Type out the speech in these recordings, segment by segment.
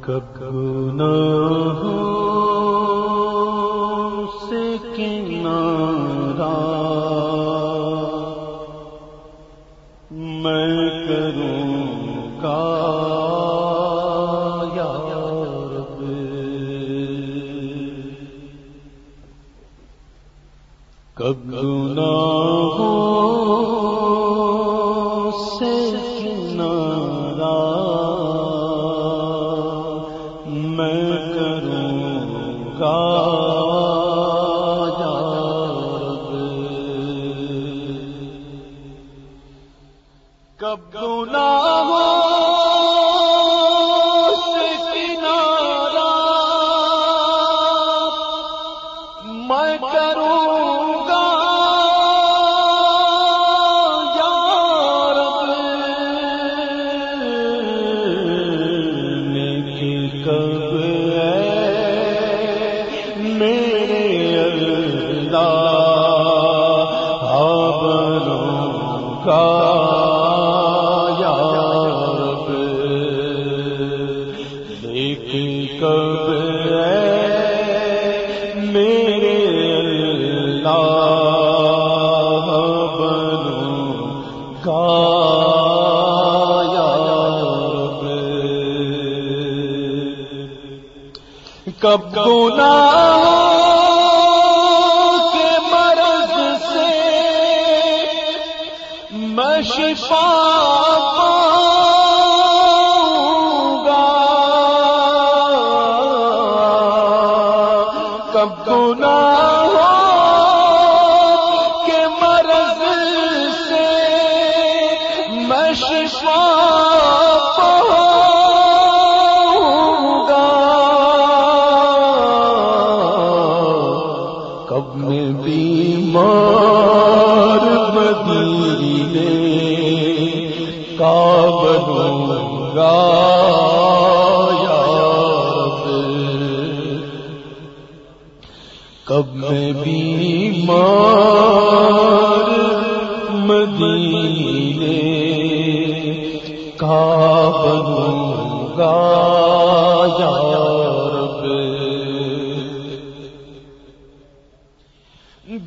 کب نہ ہو کب گنا ایک کب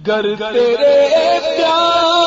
گر تیرے پیار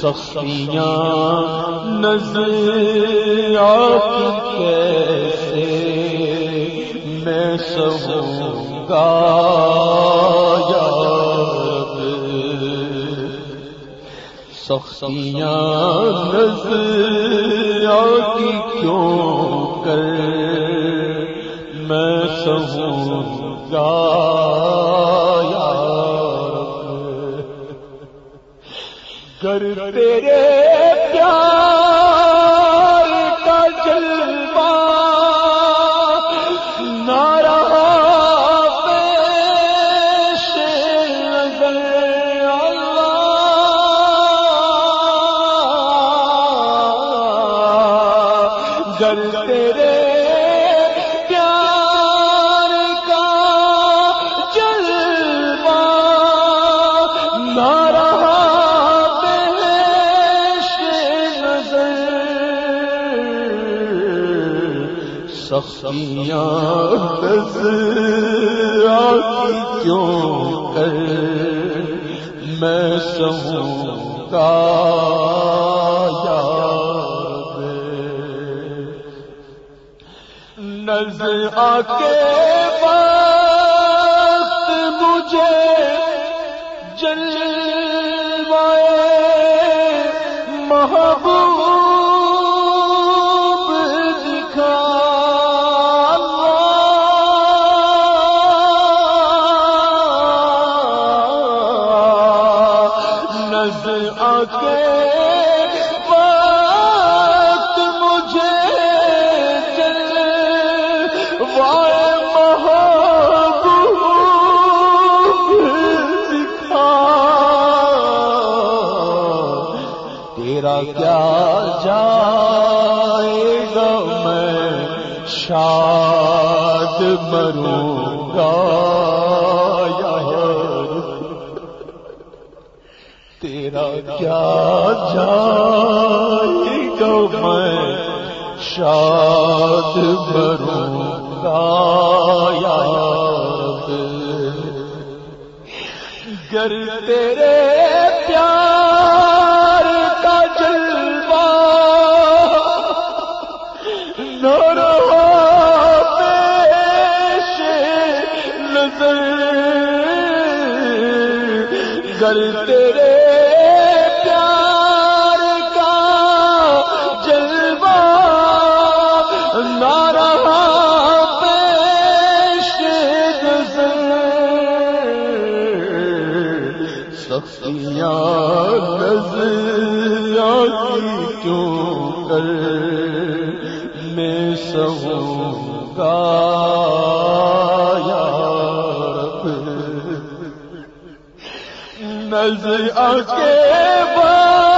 سخیاں نظر آپ کیسے؟ میں سب گا سخیاں نظر آپ کیوں کر؟ میں سب گا کر تیرے پیار کا جلوہ نارا پیش نظر اللہ۔ جل تیرے سمیا کیوں کر میں سہوں کا نظر آ کے وقت مجھے جل کیا جائے گا میں شاد مروں گا تیرا کیا جائے گا میں شاد مروں گا گر تیرے گر نظر آ کے وقت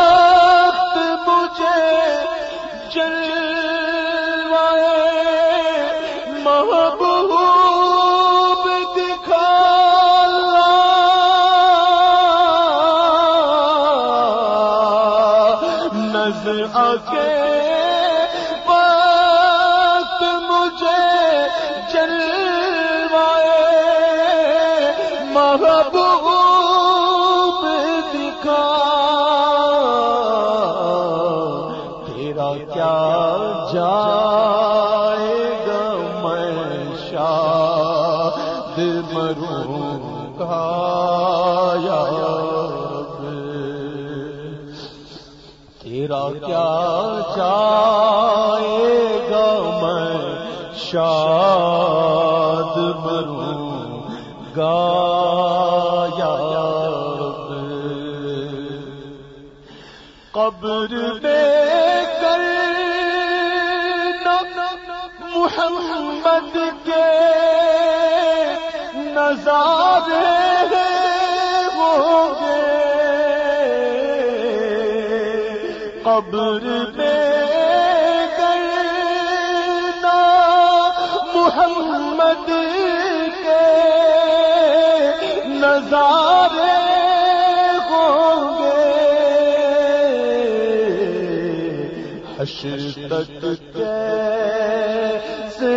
کیا جائے گا میں شاد مروں گا یا رب تیرا کیا جائے گا میں شاد مروں گا یا رب قبر نظارے ہوں گے قبر میں کرنا محمد کے نظارے ہوں گے حشر تک کیسے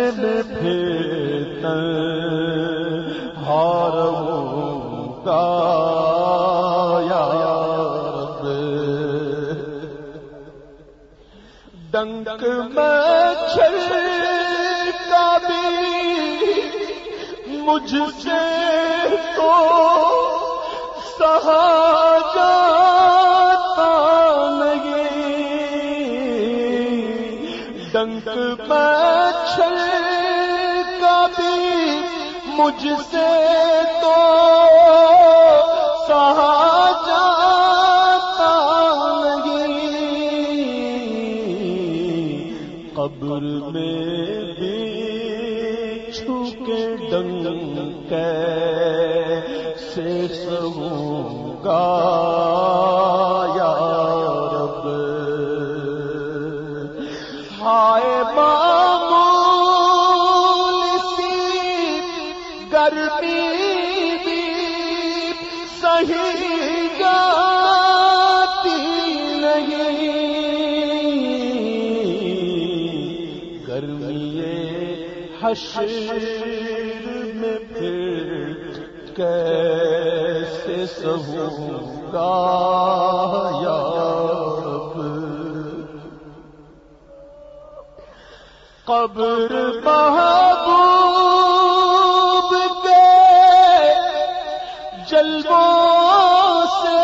پھر ہوں گا یا رب۔ ڈنک مچھر کا بھی مجھ سے تو سہا جاتا نہیں۔ ڈنک مچھر کا بھی مجھ سے سے سہوں گا یا رب۔ ہائے معمول سی گرمی بھی صحیح جاتی نہیں۔ گرمی حشر میں پھر کیسے سہو گا یا رب۔ قبر محبوب کے جلووں سے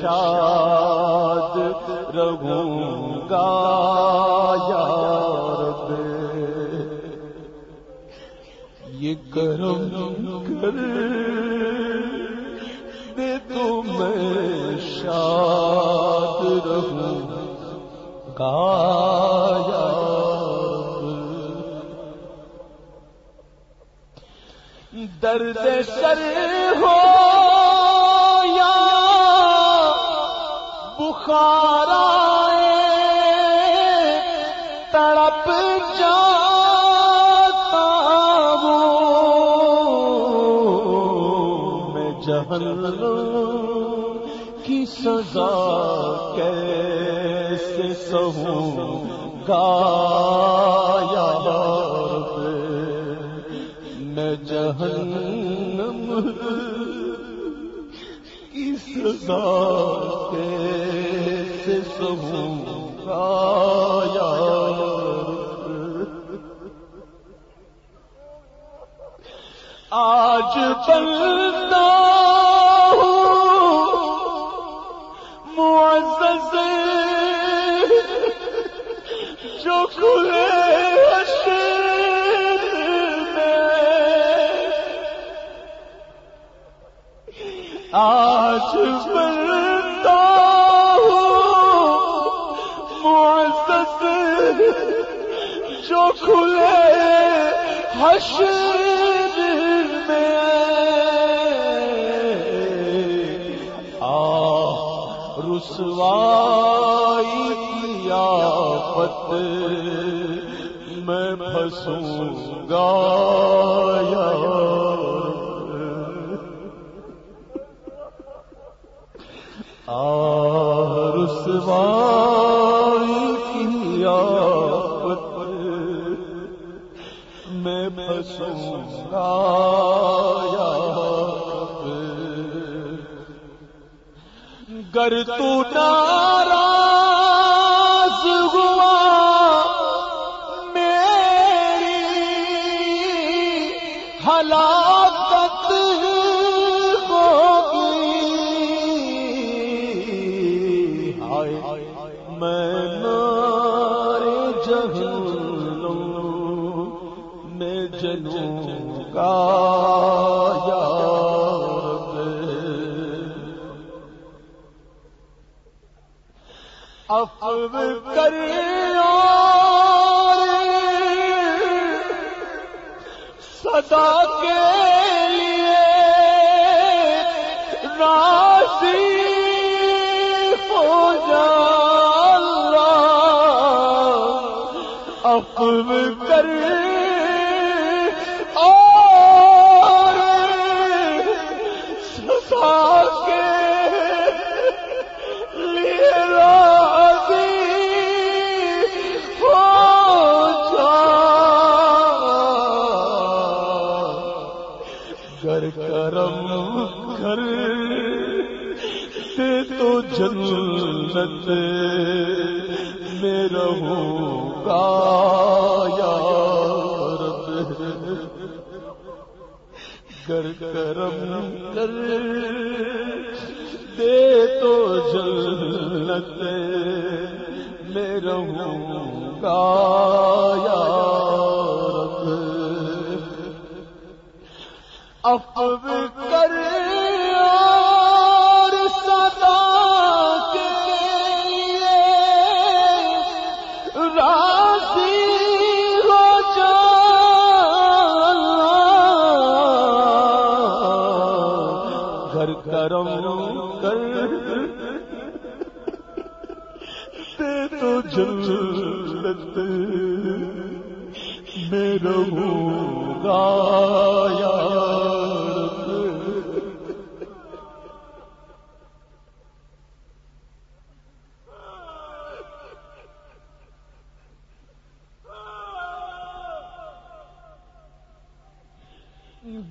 شاد رہوں گا یا رب، یہ کرم کر دے تو میں شاد رہوں گا یا درد سر ہو تڑپ جاتا ہوں۔ میں جہنم کی سزا کیسے سہوں؟ گا گایا میں جہنم کی سزا گایا آج بلتا معزز جو کھلے آج بلتا جو کھلے حشر میں آ رسوائی کی آفت میں پھنسوں گا یا۔ رسوائی پھنسوں گا یا گر تو ناراض ہوا میری ہلاکت ہوگی۔ ہائے میں میں جلوں یا افو کر صدا کے لیے راضی ہو جا افو کر رہوں گا یا رب۔ افو کر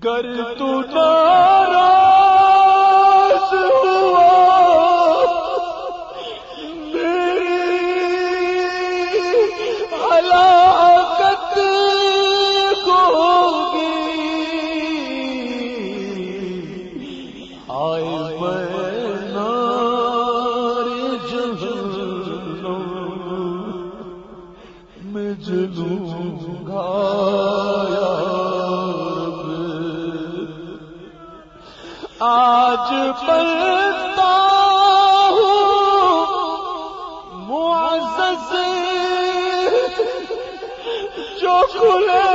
گر تو ناراض ہوا۔ میری ہلاکت ہوگی۔ آئے میں جلوں گا۔ آج پلتا معزز جو کھلے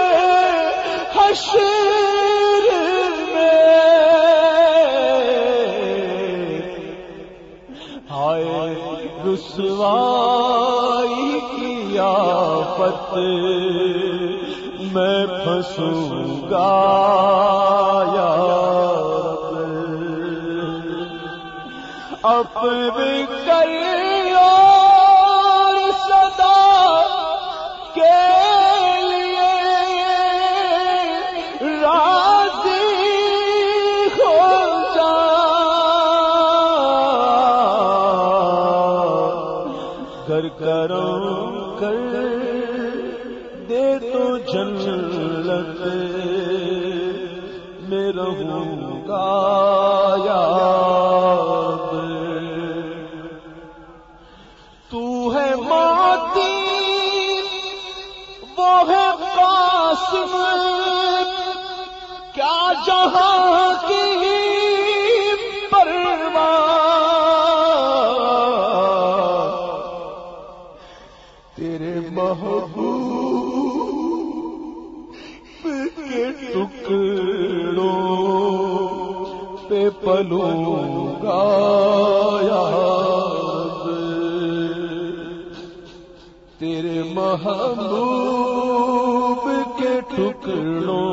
حشر میں۔ ہائے رسوائی کی آفت میں پھنسوں گا۔ اپنے کر صدا کے وہ ہے قاسم۔ کیا جہاں کی پرواہ۔ تیرے محبوب کے ٹکڑوں پہ پلوں گا محبوب کے ٹکڑوں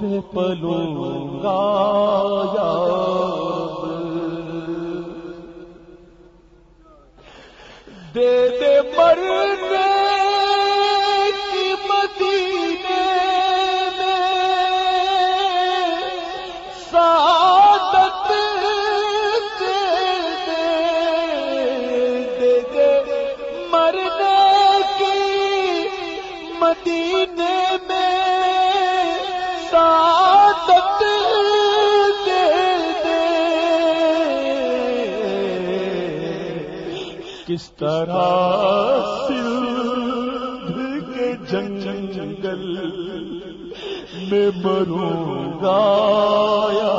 پہ پلوں گا جنگل میں مروں گا، یا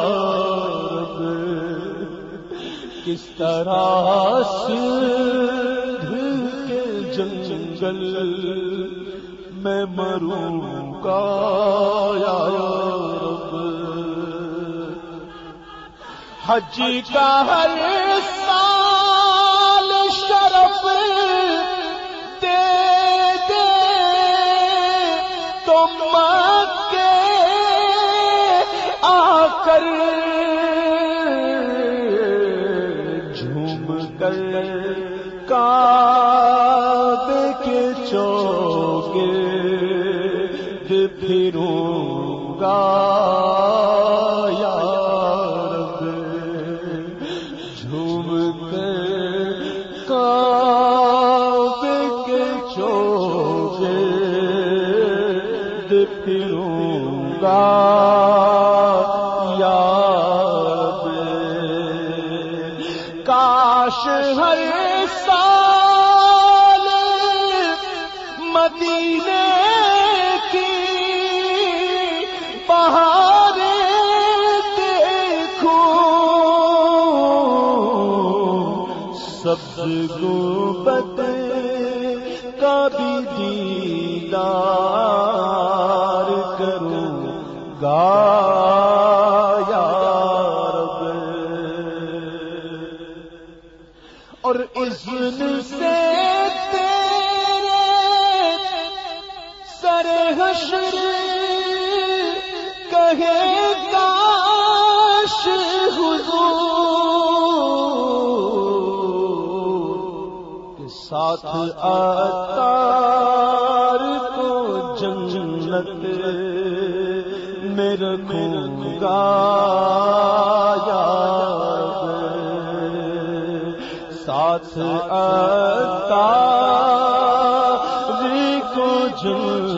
رب، کس طرح سندھ کے جنگل میں مروں گا، یا رب؟ حج کا ہر کر جھوم کر کعبے کے چوکے پھروں سب گنبد کا ساتھ آتار کو جنت میں رکھوں گا یا ساتھ آتار کو جنت